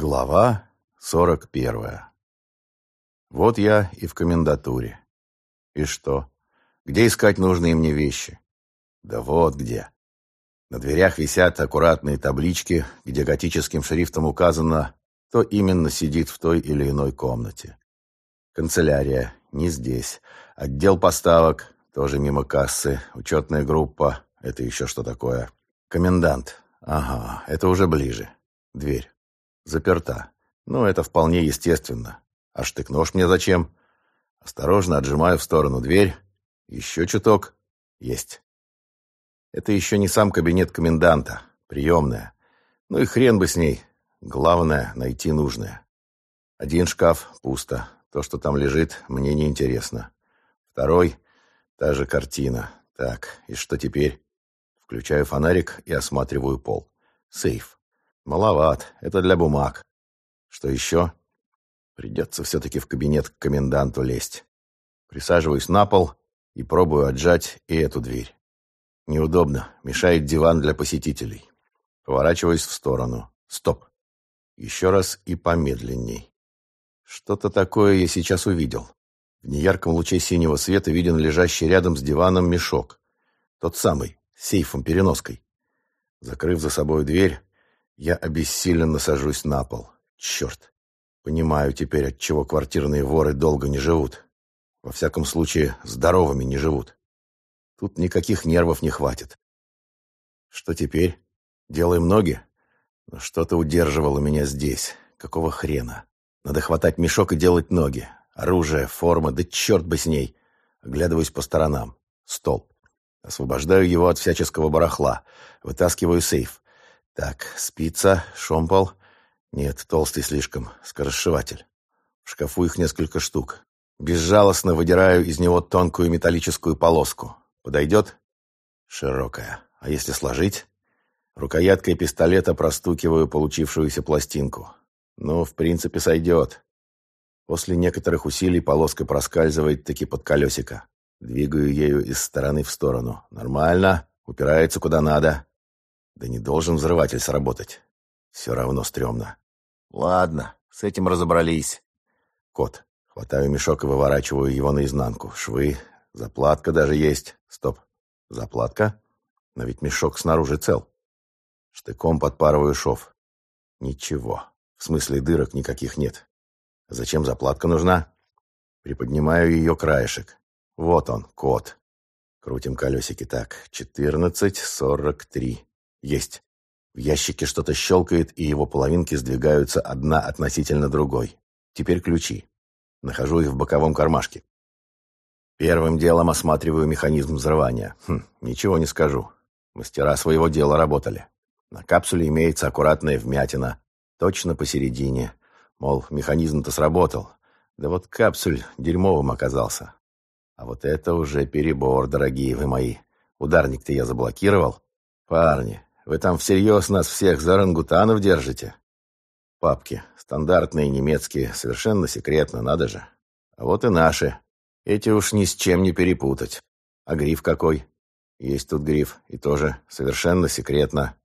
Глава сорок первая. Вот я и в комендатуре. И что? Где искать нужные мне вещи? Да вот где. На дверях висят аккуратные таблички, где готическим шрифтом указано, кто именно сидит в той или иной комнате. Канцелярия не здесь. Отдел поставок тоже мимо кассы. Учетная группа. Это еще что такое? Комендант. Ага, это уже ближе. Дверь. Заперта. Ну, это вполне естественно. А штык-нож мне зачем? Осторожно отжимаю в сторону дверь. Еще чуток. Есть. Это еще не сам кабинет коменданта. Приемная. Ну и хрен бы с ней. Главное — найти нужное. Один шкаф — пусто. То, что там лежит, мне не интересно. Второй — та же картина. Так, и что теперь? Включаю фонарик и осматриваю пол. Сейф. Маловат. Это для бумаг. Что еще? Придется все-таки в кабинет к коменданту лезть. Присаживаюсь на пол и пробую отжать и эту дверь. Неудобно. Мешает диван для посетителей. Поворачиваюсь в сторону. Стоп. Еще раз и помедленней. Что-то такое я сейчас увидел. В неярком луче синего света виден лежащий рядом с диваном мешок. Тот самый, с сейфом-переноской. Закрыв за собой дверь, я обессиленно сажусь на пол. Черт. Понимаю теперь, от чего квартирные воры долго не живут. Во всяком случае, здоровыми не живут. Тут никаких нервов не хватит. Что теперь? Делаем ноги? Но что-то удерживало меня здесь. Какого хрена? Надо хватать мешок и делать ноги. Оружие, форма, да черт бы с ней. Оглядываюсь по сторонам. Стол. Освобождаю его от всяческого барахла. Вытаскиваю сейф. Так, спица, шомпол. Нет, толстый слишком, скоросшиватель. В шкафу их несколько штук. Безжалостно выдираю из него тонкую металлическую полоску. Подойдет? Широкая. А если сложить? Рукояткой пистолета простукиваю получившуюся пластинку. Ну, в принципе, сойдет. После некоторых усилий полоска проскальзывает таки под колесико. Двигаю ею из стороны в сторону. Нормально. Упирается куда надо. Да не должен взрыватель сработать. Все равно стрёмно. Ладно, с этим разобрались. Кот. Хватаю мешок и выворачиваю его наизнанку. Швы, заплатка даже есть. Стоп. Заплатка? Но ведь мешок снаружи цел. Штыком подпарываю шов. Ничего. В смысле дырок никаких нет. Зачем заплатка нужна? Приподнимаю ее краешек. Вот он, код. Крутим колесики так. Четырнадцать, сорок три. Есть. В ящике что-то щелкает, и его половинки сдвигаются одна относительно другой. Теперь ключи. Нахожу их в боковом кармашке. Первым делом осматриваю механизм взрывания. Хм, ничего не скажу. Мастера своего дела работали. На капсуле имеется аккуратная вмятина, точно посередине. Мол, механизм-то сработал. Да вот капсуль дерьмовым оказался. А вот это уже перебор, дорогие вы мои. Ударник-то я заблокировал. Парни, вы там всерьез нас всех за рангутанов держите? Папки. Стандартные немецкие. Совершенно секретно, надо же. А вот и наши. Эти уж ни с чем не перепутать. А гриф какой? Есть тут гриф. И тоже совершенно секретно.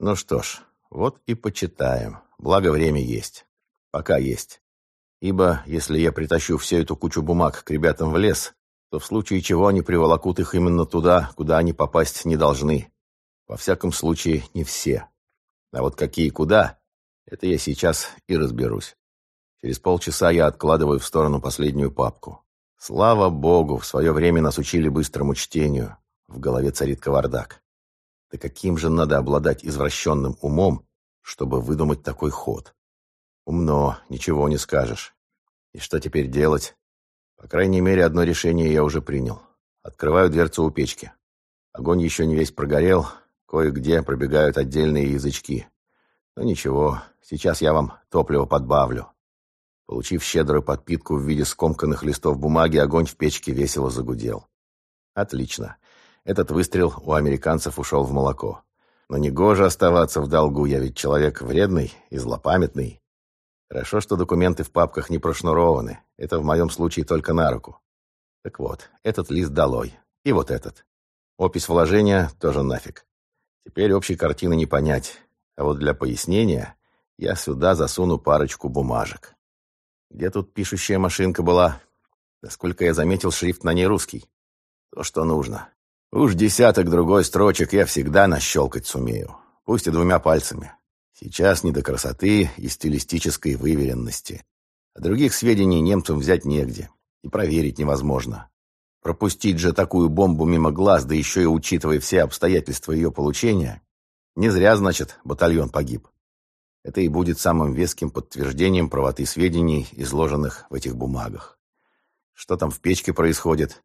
Ну что ж, вот и почитаем. Благо время есть. Пока есть. Ибо, если я притащу всю эту кучу бумаг к ребятам в лес, то в случае чего они приволокут их именно туда, куда они попасть не должны. Во всяком случае, не все. А вот какие куда, это я сейчас и разберусь. Через полчаса я откладываю в сторону последнюю папку. Слава богу, в свое время нас учили быстрому чтению. В голове царит кавардак. Да каким же надо обладать извращенным умом, чтобы выдумать такой ход? Умно, ничего не скажешь. И что теперь делать? По крайней мере, одно решение я уже принял. Открываю дверцу у печки. Огонь еще не весь прогорел, Кое-где пробегают отдельные язычки. Но ничего, сейчас я вам топливо подбавлю. Получив щедрую подпитку в виде скомканных листов бумаги, огонь в печке весело загудел. Отлично. Этот выстрел у американцев ушел в молоко. Но не гоже оставаться в долгу, я ведь человек вредный и злопамятный. Хорошо, что документы в папках не прошнурованы. Это в моем случае только на руку. Так вот, этот лист долой. И вот этот. Опись вложения тоже нафиг. Теперь общей картины не понять. А вот для пояснения я сюда засуну парочку бумажек. Где тут пишущая машинка была? Насколько я заметил, шрифт на ней русский. То, что нужно. Уж десяток другой строчек я всегда нащелкать сумею. Пусть и двумя пальцами. Сейчас не до красоты и стилистической выверенности. А других сведений немцам взять негде. И проверить невозможно. Пропустить же такую бомбу мимо глаз, да еще и учитывая все обстоятельства ее получения, не зря, значит, батальон погиб. Это и будет самым веским подтверждением правоты сведений, изложенных в этих бумагах. Что там в печке происходит?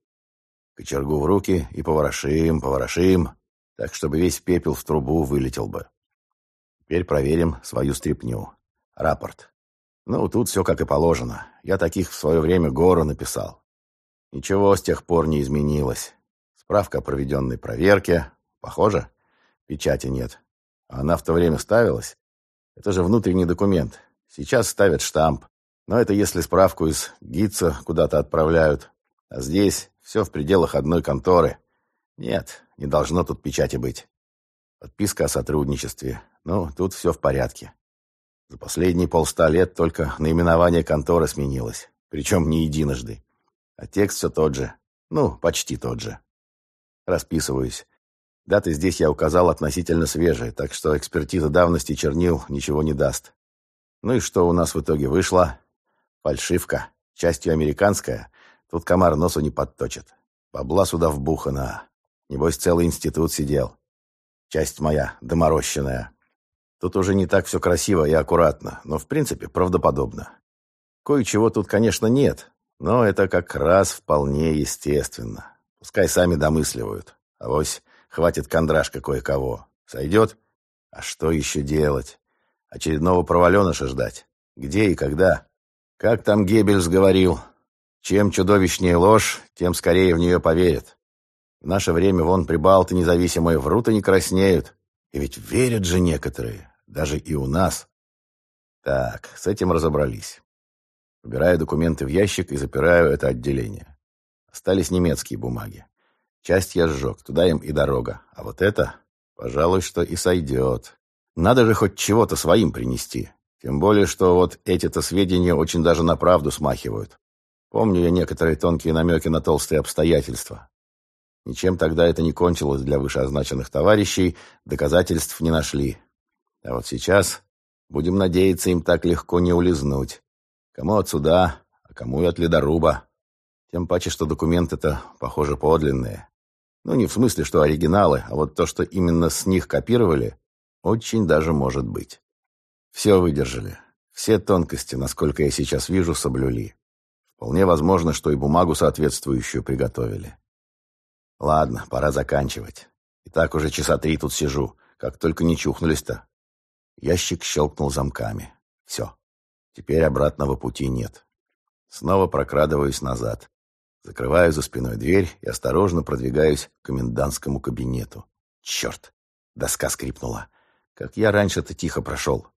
Кочергу в руки и поворошим, поворошим, так, чтобы весь пепел в трубу вылетел бы. Теперь проверим свою стряпню. Рапорт. Ну, тут все как и положено. Я таких в свое время гору написал. Ничего с тех пор не изменилось. Справка о проведенной проверке. Похоже? Печати нет. А она в то время ставилась? Это же внутренний документ. Сейчас ставят штамп. Но это если справку из ГИЦа куда-то отправляют. А здесь все в пределах одной конторы. Нет, не должно тут печати быть. Подписка о сотрудничестве. Ну, тут все в порядке. За последние полста лет только наименование конторы сменилось. Причем не единожды. А текст все тот же. Ну, почти тот же. Расписываюсь. Даты здесь я указал относительно свежие, так что экспертиза давности чернил ничего не даст. Ну и что у нас в итоге вышло? Фальшивка. Частью американская. Тут комар носу не подточит. Бабла сюда вбухана. Небось, целый институт сидел. Часть моя, доморощенная. Тут уже не так все красиво и аккуратно, но в принципе правдоподобно. Кое-чего тут, конечно, нет, но это как раз вполне естественно. Пускай сами домысливают. Авось хватит кондрашка кое-кого. Сойдет? А что еще делать? Очередного проваленыша ждать? Где и когда? Как там Геббельс говорил? Чем чудовищнее ложь, тем скорее в нее поверят. В наше время вон прибалты независимые врут и не краснеют. И ведь верят же некоторые, даже и у нас. Так, с этим разобрались. Убираю документы в ящик и запираю это отделение. Остались немецкие бумаги. Часть я сжег, туда им и дорога. А вот это, пожалуй, что и сойдет. Надо же хоть чего-то своим принести. Тем более, что вот эти-то сведения очень даже на правду смахивают. Помню я некоторые тонкие намеки на толстые обстоятельства. Ничем тогда это не кончилось для вышеозначенных товарищей, доказательств не нашли. А вот сейчас, будем надеяться, им так легко не улизнуть. Кому от суда, а кому и от ледоруба. Тем паче, что документы-то, похоже, подлинные. Ну, не в смысле, что оригиналы, а вот то, что именно с них копировали, очень даже может быть. Все выдержали. Все тонкости, насколько я сейчас вижу, соблюли. Вполне возможно, что и бумагу соответствующую приготовили. Ладно, пора заканчивать. И так уже часа три тут сижу, как только не чухнулись-то. Ящик щелкнул замками. Все. Теперь обратного пути нет. Снова прокрадываюсь назад. Закрываю за спиной дверь и осторожно продвигаюсь к комендантскому кабинету. Черт! Доска скрипнула. Как я раньше-то тихо прошел.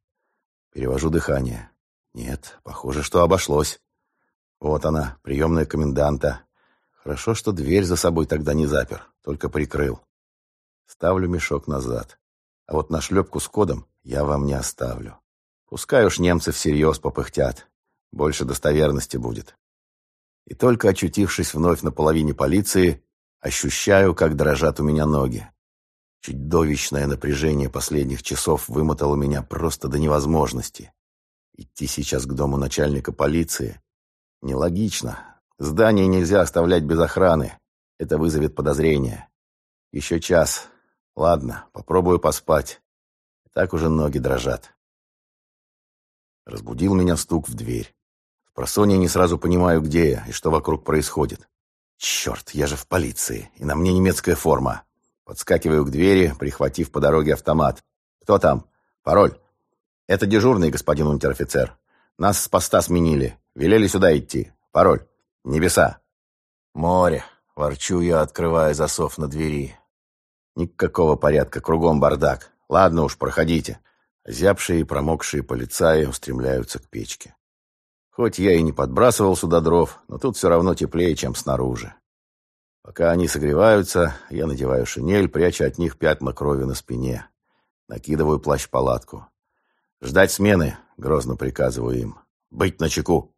Перевожу дыхание. Нет, похоже, что обошлось. Вот она, приемная коменданта. Хорошо, что дверь за собой тогда не запер, только прикрыл. Ставлю мешок назад. А вот на шлепку с кодом я вам не оставлю. Пускай уж немцы всерьез попыхтят. Больше достоверности будет. И только очутившись вновь на половине полиции, ощущаю, как дрожат у меня ноги. Чудовищное напряжение последних часов вымотало меня просто до невозможности. Идти сейчас к дому начальника полиции нелогично. Здание нельзя оставлять без охраны. Это вызовет подозрения. Еще час. Ладно, попробую поспать. Так уже ноги дрожат. Разбудил меня стук в дверь. В просонье не сразу понимаю, где я и что вокруг происходит. Черт, я же в полиции, и на мне немецкая форма. Подскакиваю к двери, прихватив по дороге автомат. «Кто там? Пароль?» «Это дежурный, господин унтер-офицер. Нас с поста сменили. Велели сюда идти. Пароль. Небеса». «Море», — ворчу я, открывая засов на двери. «Никакого порядка, кругом бардак. Ладно уж, проходите. Зябшие и промокшие полицаи устремляются к печке. Хоть я и не подбрасывал сюда дров, но тут все равно теплее, чем снаружи. Пока они согреваются, я надеваю шинель, пряча от них пятна крови на спине. Накидываю плащ-палатку. «Ждать смены», — грозно приказываю им. «Быть начеку».